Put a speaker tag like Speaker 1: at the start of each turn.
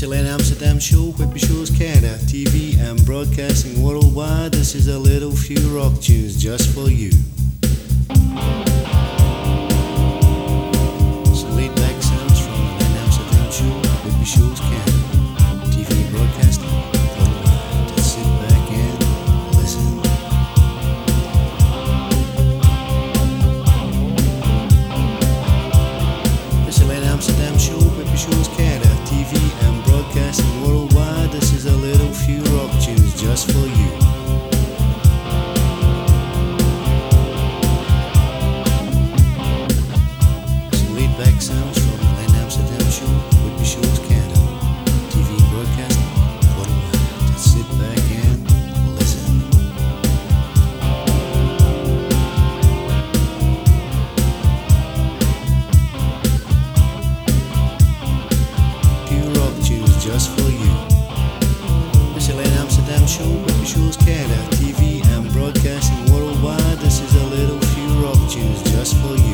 Speaker 1: Special Amsterdam show, Whitby Shores Canada, TV and broadcasting worldwide. This is a little few rock tunes just for you. Laid back sounds from Amsterdam show, Whitby Shores Canada, TV broadcasting Amsterdam show, Shows just for you. shores Canada, TV and broadcasting worldwide. This is a little few rock tunes just for you.